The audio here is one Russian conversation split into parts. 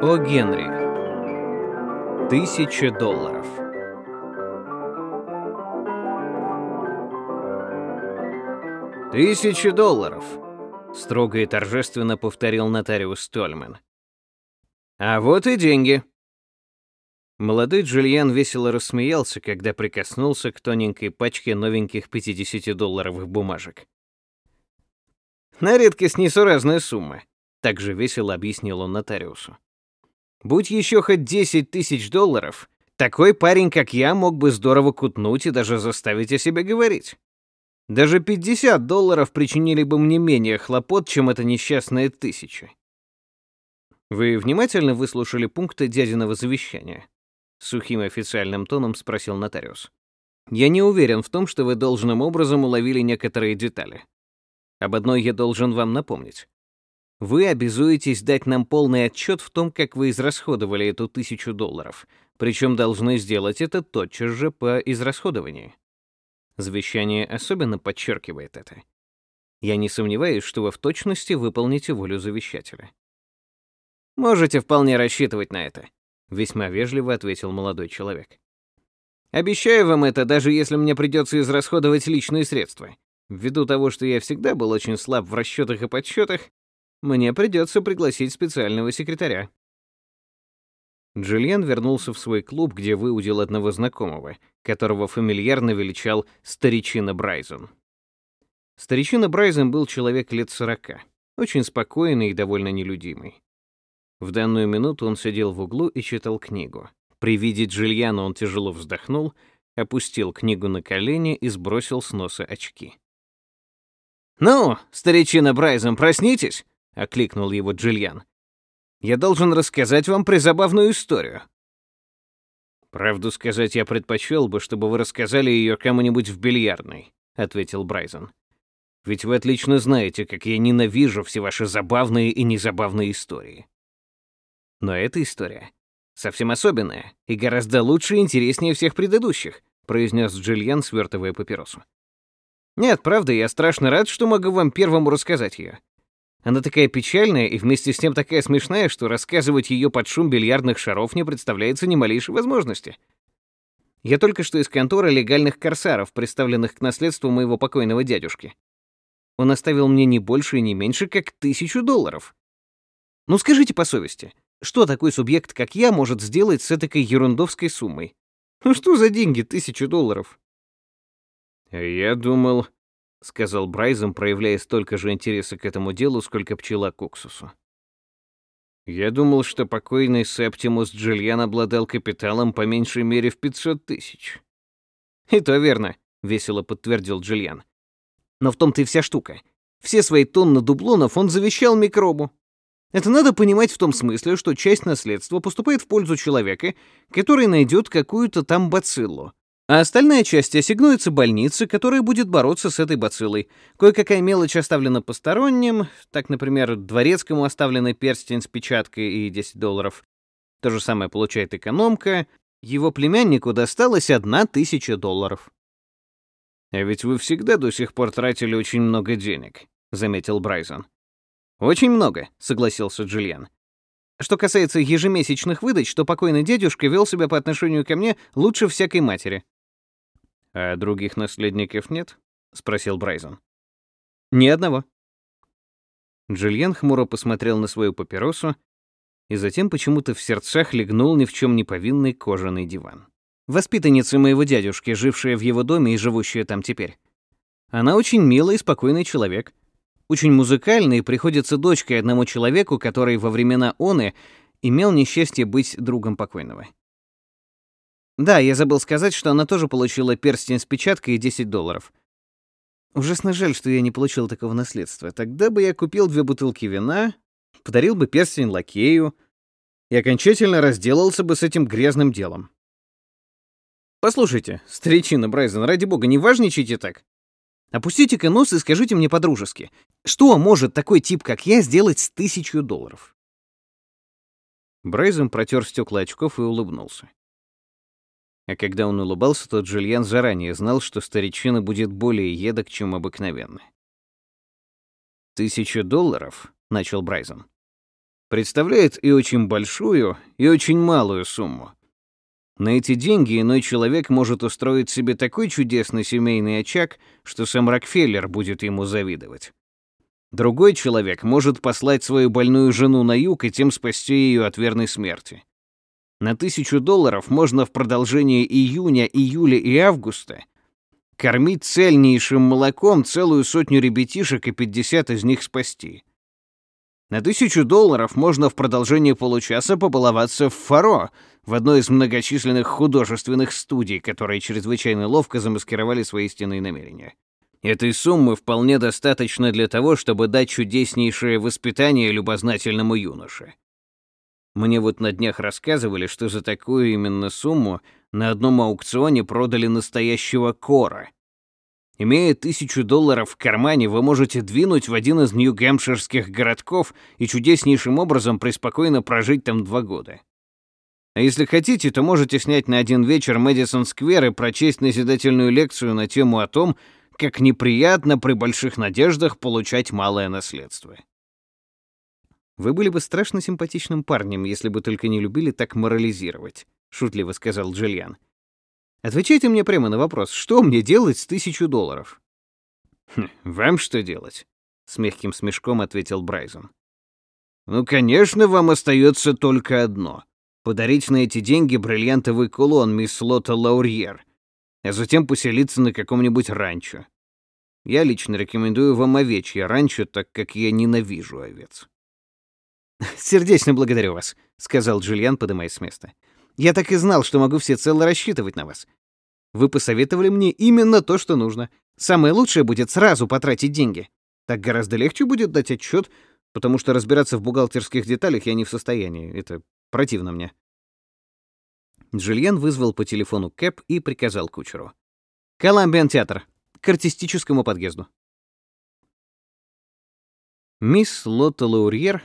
О. Генри. Тысяча долларов. «Тысяча долларов!» — строго и торжественно повторил нотариус Стольман. «А вот и деньги!» Молодой Джульян весело рассмеялся, когда прикоснулся к тоненькой пачке новеньких 50-долларовых бумажек. «На редкость несуразная сумма», — также весело объяснил он нотариусу. «Будь еще хоть 10 тысяч долларов, такой парень, как я, мог бы здорово кутнуть и даже заставить о себе говорить. Даже 50 долларов причинили бы мне менее хлопот, чем эта несчастная тысяча. Вы внимательно выслушали пункты дядиного завещания? Сухим официальным тоном спросил нотариус. Я не уверен в том, что вы должным образом уловили некоторые детали. Об одной я должен вам напомнить. Вы обязуетесь дать нам полный отчет в том, как вы израсходовали эту тысячу долларов, причем должны сделать это тотчас же по израсходованию. Завещание особенно подчеркивает это. Я не сомневаюсь, что вы в точности выполните волю завещателя. Можете вполне рассчитывать на это, весьма вежливо ответил молодой человек. Обещаю вам это, даже если мне придется израсходовать личные средства. Ввиду того, что я всегда был очень слаб в расчетах и подсчетах, мне придется пригласить специального секретаря. Джульен вернулся в свой клуб, где выудил одного знакомого, которого фамильярно величал Старичина Брайзен. Старичина Брайзен был человек лет сорока, очень спокойный и довольно нелюдимый. В данную минуту он сидел в углу и читал книгу. При виде Джульяна он тяжело вздохнул, опустил книгу на колени и сбросил с носа очки. «Ну, старичина Брайзен, проснитесь!» — окликнул его Джульян. Я должен рассказать вам призабавную историю. Правду сказать, я предпочел бы, чтобы вы рассказали ее кому-нибудь в бильярдной, ответил Брайзен. Ведь вы отлично знаете, как я ненавижу все ваши забавные и незабавные истории. Но эта история совсем особенная и гораздо лучше и интереснее всех предыдущих, произнес Джильян, свертывая папиросу. Нет, правда, я страшно рад, что могу вам первому рассказать ее. Она такая печальная и вместе с тем такая смешная, что рассказывать ее под шум бильярдных шаров не представляется ни малейшей возможности. Я только что из конторы легальных корсаров, представленных к наследству моего покойного дядюшки. Он оставил мне не больше и не меньше, как тысячу долларов. Ну скажите по совести, что такой субъект, как я, может сделать с этой ерундовской суммой? Ну что за деньги, тысячу долларов? Я думал, — сказал Брайзом, проявляя столько же интереса к этому делу, сколько пчела к уксусу. «Я думал, что покойный Септимус Джильян обладал капиталом по меньшей мере в 500 тысяч». «И то верно», — весело подтвердил Джильян. «Но в том-то и вся штука. Все свои тонны дублонов он завещал микробу. Это надо понимать в том смысле, что часть наследства поступает в пользу человека, который найдет какую-то там бациллу, а остальная часть ассигнуется больнице, которая будет бороться с этой бациллой. Кое-какая мелочь оставлена посторонним, так, например, дворецкому оставленный перстень с печаткой и 10 долларов. То же самое получает экономка. Его племяннику досталось одна тысяча долларов. «А ведь вы всегда до сих пор тратили очень много денег», — заметил Брайзон. «Очень много», — согласился Джульен. Что касается ежемесячных выдач, то покойный дедушка вел себя по отношению ко мне лучше всякой матери. «А других наследников нет?» — спросил Брайзон. «Ни одного». Джульен хмуро посмотрел на свою папиросу и затем почему-то в сердцах легнул ни в чем не повинный кожаный диван. Воспитанница моего дядюшки, жившая в его доме и живущая там теперь. Она очень милый и спокойный человек. Очень музыкальный приходится дочкой одному человеку, который во времена оны имел несчастье быть другом покойного. Да, я забыл сказать, что она тоже получила перстень с печаткой и 10 долларов. Ужасно жаль, что я не получил такого наследства. Тогда бы я купил две бутылки вина, подарил бы перстень лакею и окончательно разделался бы с этим грязным делом. Послушайте, старичина Брайзен, ради бога, не важничайте так. Опустите-ка нос и скажите мне по-дружески, что может такой тип, как я, сделать с тысячу долларов? Брайзен протер стекла очков и улыбнулся. А когда он улыбался, то Джульян заранее знал, что старичина будет более едок, чем обыкновенно. «Тысяча долларов?» — начал Брайзон. представляет и очень большую, и очень малую сумму. На эти деньги иной человек может устроить себе такой чудесный семейный очаг, что сам Рокфеллер будет ему завидовать. Другой человек может послать свою больную жену на юг и тем спасти ее от верной смерти. На тысячу долларов можно в продолжение июня, июля и августа кормить цельнейшим молоком целую сотню ребятишек и 50 из них спасти. На тысячу долларов можно в продолжение получаса побаловаться в Фаро, в одной из многочисленных художественных студий, которые чрезвычайно ловко замаскировали свои истинные намерения. Этой суммы вполне достаточно для того, чтобы дать чудеснейшее воспитание любознательному юноше. Мне вот на днях рассказывали, что за такую именно сумму на одном аукционе продали настоящего кора. Имея тысячу долларов в кармане, вы можете двинуть в один из нью-гэмпширских городков и чудеснейшим образом преспокойно прожить там два года. А если хотите, то можете снять на один вечер Мэдисон-сквер и прочесть назидательную лекцию на тему о том, как неприятно при больших надеждах получать малое наследство. Вы были бы страшно симпатичным парнем, если бы только не любили так морализировать, шутливо сказал Джильян. Отвечайте мне прямо на вопрос, что мне делать с тысячу долларов? «Хм, вам что делать? С мягким смешком ответил Брайзон. Ну, конечно, вам остается только одно — подарить на эти деньги бриллиантовый кулон мисс Лота Лаурьер, а затем поселиться на каком-нибудь ранчо. Я лично рекомендую вам овечье ранчо, так как я ненавижу овец. «Сердечно благодарю вас», — сказал Джульян, поднимаясь с места. «Я так и знал, что могу всецело рассчитывать на вас. Вы посоветовали мне именно то, что нужно. Самое лучшее будет сразу потратить деньги. Так гораздо легче будет дать отчет, потому что разбираться в бухгалтерских деталях я не в состоянии. Это противно мне». Джульен вызвал по телефону Кэп и приказал кучеру. «Коламбиан театр. К артистическому подъезду». Мисс Лотта Лаурьер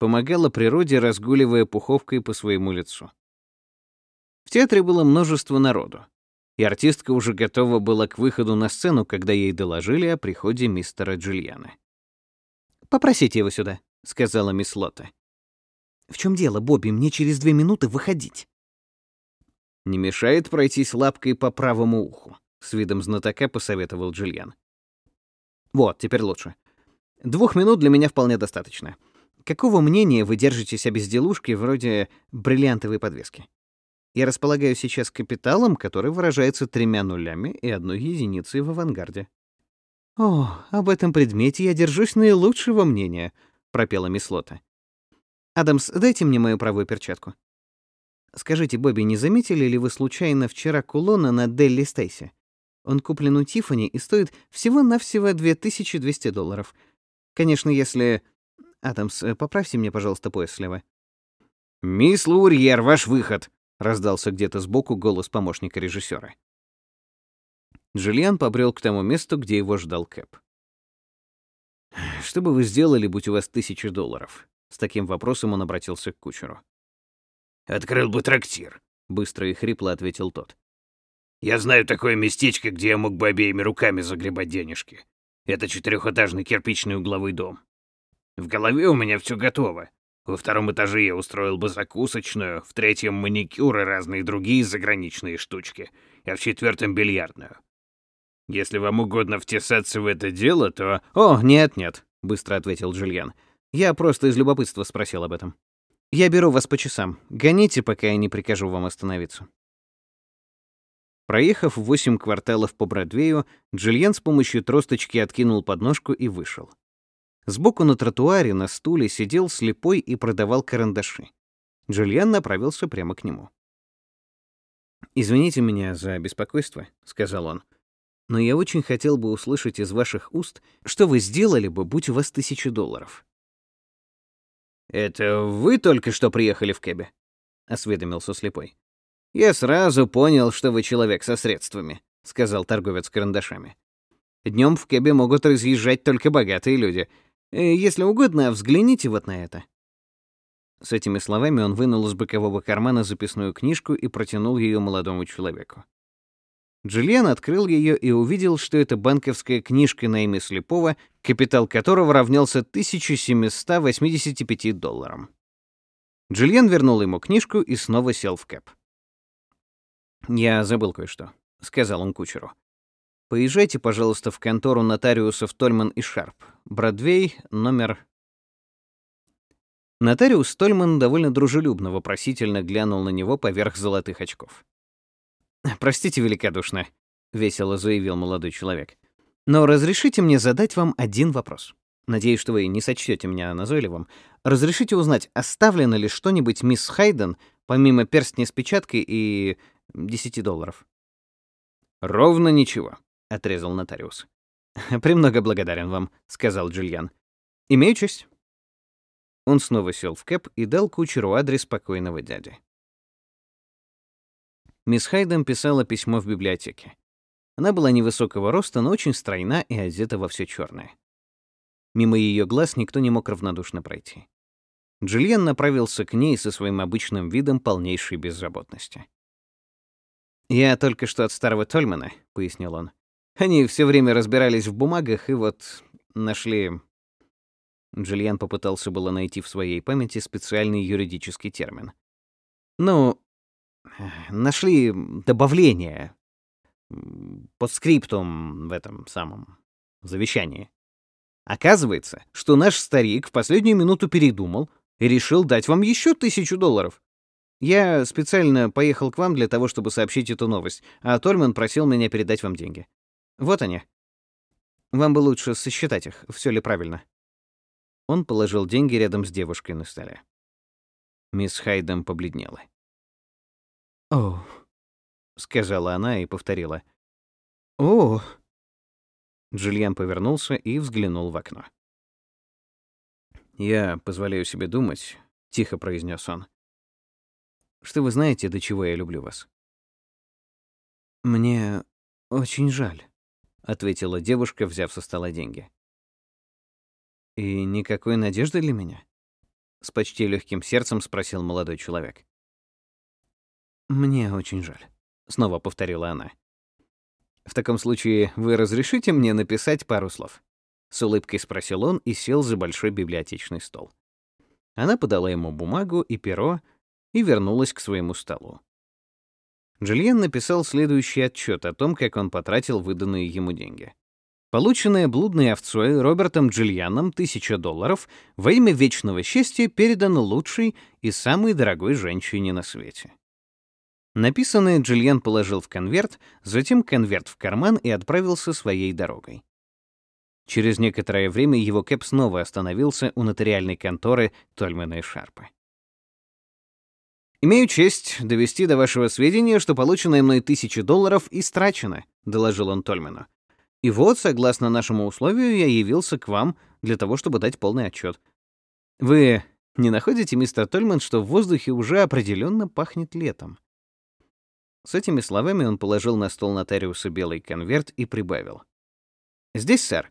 помогала природе, разгуливая пуховкой по своему лицу. В театре было множество народу, и артистка уже готова была к выходу на сцену, когда ей доложили о приходе мистера Джульяна. «Попросите его сюда», — сказала мисс Лотта. «В чем дело, Бобби? Мне через две минуты выходить». «Не мешает пройтись лапкой по правому уху», — с видом знатока посоветовал Джульян. «Вот, теперь лучше. Двух минут для меня вполне достаточно. Какого мнения вы держитесь о безделушке вроде бриллиантовой подвески? Я располагаю сейчас капиталом, который выражается тремя нулями и одной единицей в авангарде. «О, об этом предмете я держусь наилучшего мнения», — пропела мисс Лота. «Адамс, дайте мне мою правую перчатку». «Скажите, Бобби, не заметили ли вы случайно вчера кулона на Делли Стейси? Он куплен у Тиффани и стоит всего-навсего 2200 долларов. Конечно, если Адамс, э, поправьте мне, пожалуйста, пояс слева. Мисс Лурьер, ваш выход, раздался где-то сбоку голос помощника режиссера. Джулиан побрел к тому месту, где его ждал Кэп. Что бы вы сделали, будь у вас тысяча долларов? С таким вопросом он обратился к кучеру. Открыл бы трактир, быстро и хрипло ответил тот. Я знаю такое местечко, где я мог бы обеими руками загребать денежки. Это четырехэтажный кирпичный угловой дом. В голове у меня все готово. Во втором этаже я устроил бы закусочную, в третьем — маникюр и разные другие заграничные штучки, а в четвертом — бильярдную. Если вам угодно втесаться в это дело, то... «О, нет-нет», — быстро ответил Джульян. «Я просто из любопытства спросил об этом. Я беру вас по часам. Гоните, пока я не прикажу вам остановиться». Проехав восемь кварталов по Бродвею, Джульян с помощью тросточки откинул подножку и вышел. Сбоку на тротуаре на стуле сидел слепой и продавал карандаши. Джульян направился прямо к нему. «Извините меня за беспокойство», — сказал он. «Но я очень хотел бы услышать из ваших уст, что вы сделали бы, будь у вас тысяча долларов». «Это вы только что приехали в Кэбе?» — осведомился слепой. «Я сразу понял, что вы человек со средствами», — сказал торговец карандашами. Днем в Кэбе могут разъезжать только богатые люди, если угодно, взгляните вот на это». С этими словами он вынул из бокового кармана записную книжку и протянул ее молодому человеку. Джульен открыл ее и увидел, что это банковская книжка на имя слепого, капитал которого равнялся 1785 долларам. Джульен вернул ему книжку и снова сел в кэп. «Я забыл кое-что», — сказал он кучеру. «Поезжайте, пожалуйста, в контору нотариусов Тольман и Шарп. Бродвей, номер...» Нотариус Тольман довольно дружелюбно вопросительно глянул на него поверх золотых очков. «Простите великодушно», — весело заявил молодой человек. «Но разрешите мне задать вам один вопрос. Надеюсь, что вы не сочтете меня назойливым. Разрешите узнать, оставлено ли что-нибудь мисс Хайден, помимо перстня с печаткой и 10 долларов?» «Ровно ничего», — отрезал нотариус. «Премного благодарен вам», — сказал Джульян. «Имею честь». Он снова сел в кэп и дал кучеру адрес покойного дяди. Мисс Хайден писала письмо в библиотеке. Она была невысокого роста, но очень стройна и одета во все черное. Мимо ее глаз никто не мог равнодушно пройти. Джульен направился к ней со своим обычным видом полнейшей беззаботности. «Я только что от старого Тольмана», — пояснил он. «Они все время разбирались в бумагах и вот нашли...» Джульен попытался было найти в своей памяти специальный юридический термин. «Ну, нашли добавление под скриптум в этом самом завещании. Оказывается, что наш старик в последнюю минуту передумал и решил дать вам еще тысячу долларов. Я специально поехал к вам для того, чтобы сообщить эту новость, а Тольман просил меня передать вам деньги. Вот они. Вам бы лучше сосчитать их, все ли правильно. Он положил деньги рядом с девушкой на столе. Мисс Хайдем побледнела. «О», — сказала она и повторила. «О». Джульян повернулся и взглянул в окно. «Я позволяю себе думать», — тихо произнес он, «что вы знаете, до чего я люблю вас». «Мне очень жаль», — ответила девушка, взяв со стола деньги. «И никакой надежды для меня?» — с почти легким сердцем спросил молодой человек. «Мне очень жаль», — снова повторила она. «В таком случае вы разрешите мне написать пару слов?» С улыбкой спросил он и сел за большой библиотечный стол. Она подала ему бумагу и перо и вернулась к своему столу. Джульен написал следующий отчет о том, как он потратил выданные ему деньги. Полученная блудной овцой Робертом Джульяном тысяча долларов во имя вечного счастья передана лучшей и самой дорогой женщине на свете. Написанное Джульен положил в конверт, затем конверт в карман и отправился своей дорогой. Через некоторое время его кэп снова остановился у нотариальной конторы Тольмана и Шарпа. «Имею честь довести до вашего сведения, что полученные мной тысячи долларов истрачено», — доложил он Тольмену. «И вот, согласно нашему условию, я явился к вам для того, чтобы дать полный отчет. Вы не находите, мистер Тольман, что в воздухе уже определенно пахнет летом?» С этими словами он положил на стол нотариуса белый конверт и прибавил. «Здесь, сэр,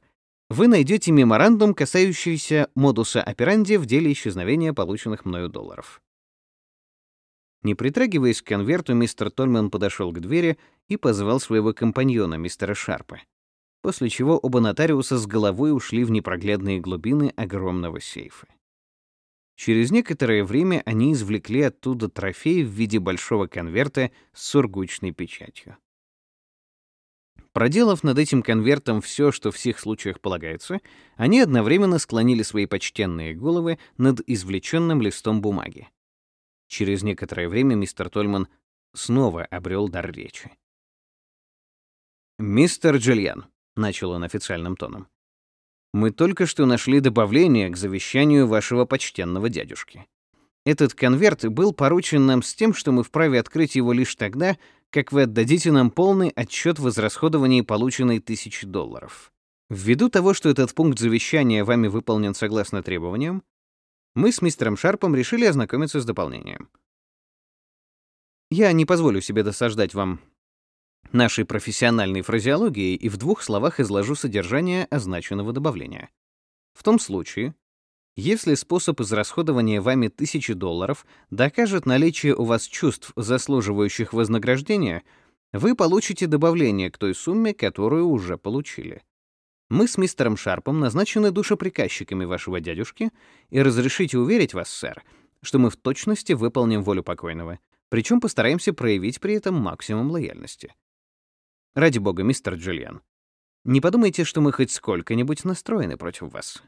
вы найдете меморандум, касающийся модуса операнди в деле исчезновения полученных мною долларов». Не притрагиваясь к конверту, мистер Тольман подошел к двери и позвал своего компаньона, мистера Шарпа, после чего оба нотариуса с головой ушли в непроглядные глубины огромного сейфа. Через некоторое время они извлекли оттуда трофей в виде большого конверта с сургучной печатью. Проделав над этим конвертом все, что в всех случаях полагается, они одновременно склонили свои почтенные головы над извлеченным листом бумаги. Через некоторое время мистер Тольман снова обрел дар речи. «Мистер Джульян», — начал он официальным тоном, мы только что нашли добавление к завещанию вашего почтенного дядюшки. Этот конверт был поручен нам с тем, что мы вправе открыть его лишь тогда, как вы отдадите нам полный отчет в израсходовании полученной тысячи долларов. Ввиду того, что этот пункт завещания вами выполнен согласно требованиям, мы с мистером Шарпом решили ознакомиться с дополнением. Я не позволю себе досаждать вам нашей профессиональной фразеологией и в двух словах изложу содержание означенного добавления. В том случае, если способ израсходования вами тысячи долларов докажет наличие у вас чувств, заслуживающих вознаграждения, вы получите добавление к той сумме, которую уже получили. Мы с мистером Шарпом назначены душеприказчиками вашего дядюшки, и разрешите уверить вас, сэр, что мы в точности выполним волю покойного, причем постараемся проявить при этом максимум лояльности. Ради бога, мистер Джульян, не подумайте, что мы хоть сколько-нибудь настроены против вас.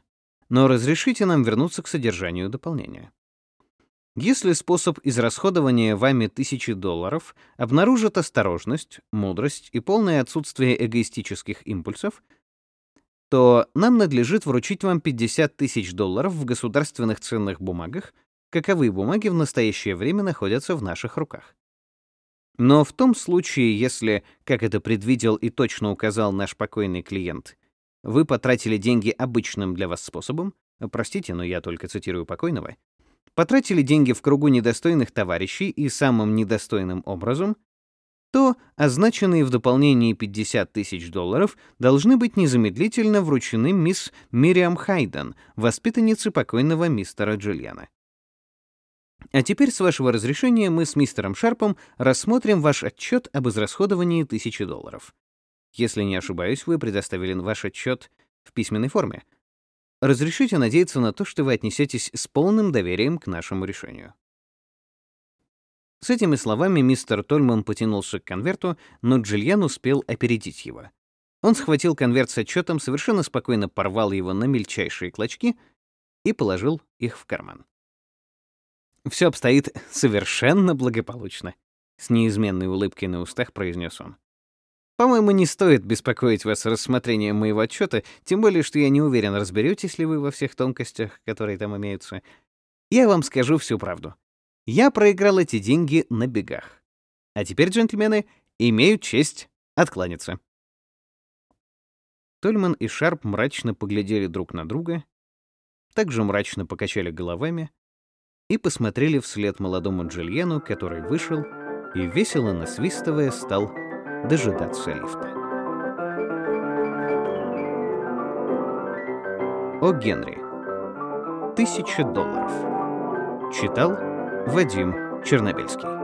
Но разрешите нам вернуться к содержанию дополнения. Если способ израсходования вами тысячи долларов обнаружит осторожность, мудрость и полное отсутствие эгоистических импульсов, то нам надлежит вручить вам 50 тысяч долларов в государственных ценных бумагах, каковые бумаги в настоящее время находятся в наших руках. Но в том случае, если, как это предвидел и точно указал наш покойный клиент, вы потратили деньги обычным для вас способом, простите, но я только цитирую покойного, потратили деньги в кругу недостойных товарищей и самым недостойным образом, то означенные в дополнении 50 тысяч долларов должны быть незамедлительно вручены мисс Мириам Хайден, воспитаннице покойного мистера Джульяна. А теперь, с вашего разрешения, мы с мистером Шарпом рассмотрим ваш отчет об израсходовании тысячи долларов. Если не ошибаюсь, вы предоставили ваш отчет в письменной форме. Разрешите надеяться на то, что вы отнесетесь с полным доверием к нашему решению. С этими словами мистер Тольман потянулся к конверту, но Джильян успел опередить его. Он схватил конверт с отчетом, совершенно спокойно порвал его на мельчайшие клочки и положил их в карман. Все обстоит совершенно благополучно, с неизменной улыбкой на устах произнес он. По-моему, не стоит беспокоить вас рассмотрением моего отчета, тем более, что я не уверен, разберетесь ли вы во всех тонкостях, которые там имеются. Я вам скажу всю правду. Я проиграл эти деньги на бегах. А теперь, джентльмены, имею честь откланяться. Тольман и Шарп мрачно поглядели друг на друга, также мрачно покачали головами и посмотрели вслед молодому Джульену, который вышел и, весело насвистывая, стал дожидаться лифта. О Генри. Тысяча долларов. Читал Вадим Чернобельский.